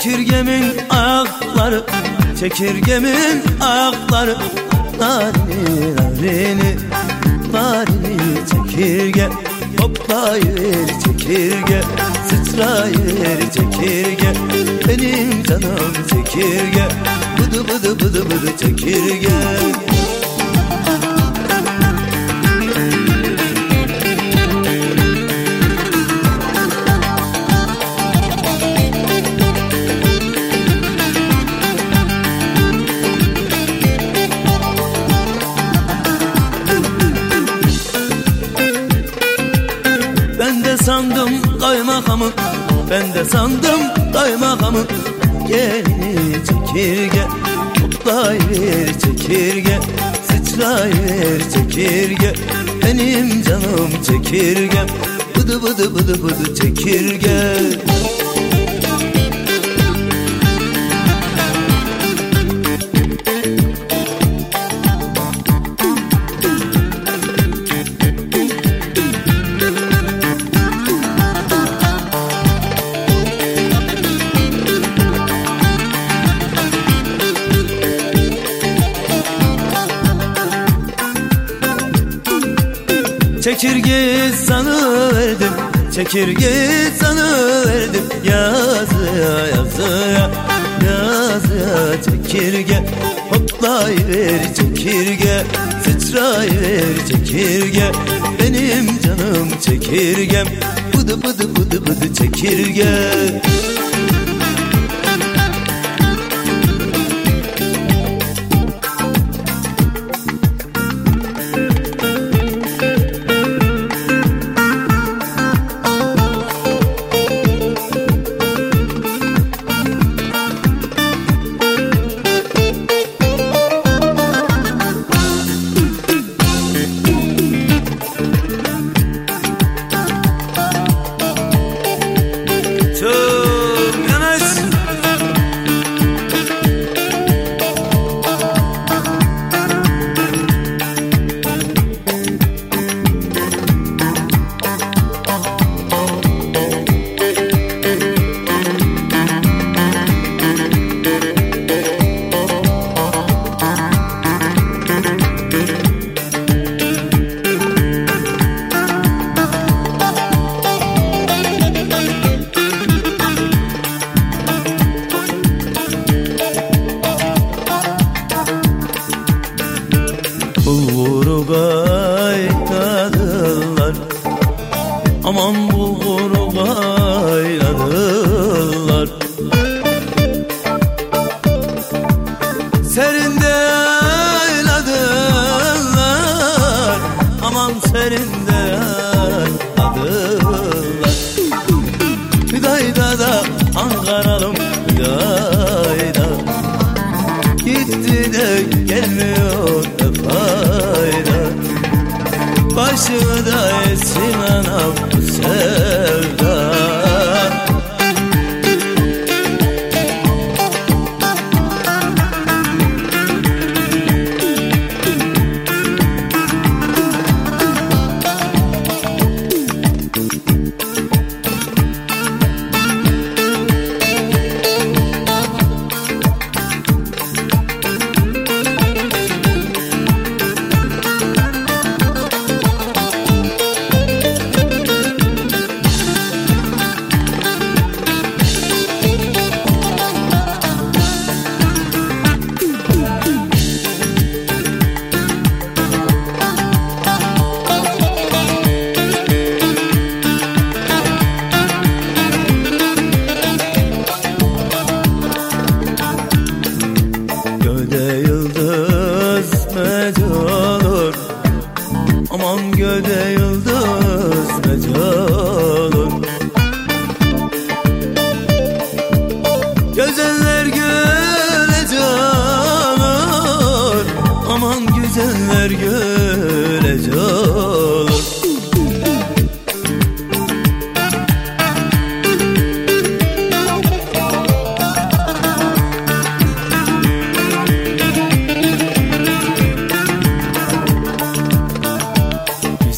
Çekirgemin ayakları Çekirgemin ayakları. Narini narini Narini çekirge. Hoplayır çekirge Sıçrayır çekirge. Benim canım çekirge. Bıdı bıdı bıdı bıdı çekirge kaymakamı Ben de sandım kaymakamı Gelini çekirge Hoplayır çekirge Sıçrayır çekirge. Benim canım çekirge Bıdı bıdı bıdı bıdı çekirge Çekirge sana verdim Çekirge sana verdim Yazıya yazıya Yazıya çekirge. Hoplayıver çekirge Sıçrayıver çekirge. Benim canım çekirgem Bıdı bıdı bıdı bıdı çekirge Aman bulguru kaynadılar Serinde ayladılar Aman serinde ayladılar Hüdayda da Ankaralım Hüdayda. Gitti de gelmiyor ne fayda. Başımı da etsin anam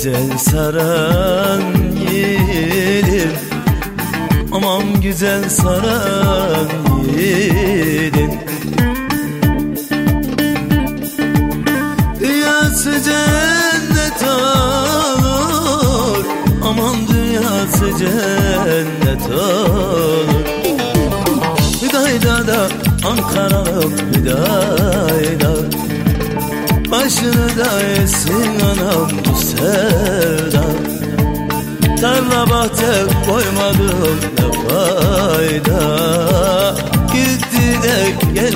Güzel saran yiğidim Aman güzel saran yiğidim Dünyası cennet olur. Aman dünyası cennet olur. Hüdayda da Ankara'm Hüdayda Başını da etsin anam bu sevda. Tarla bahçe koymadım ne fayda. Gitti de gel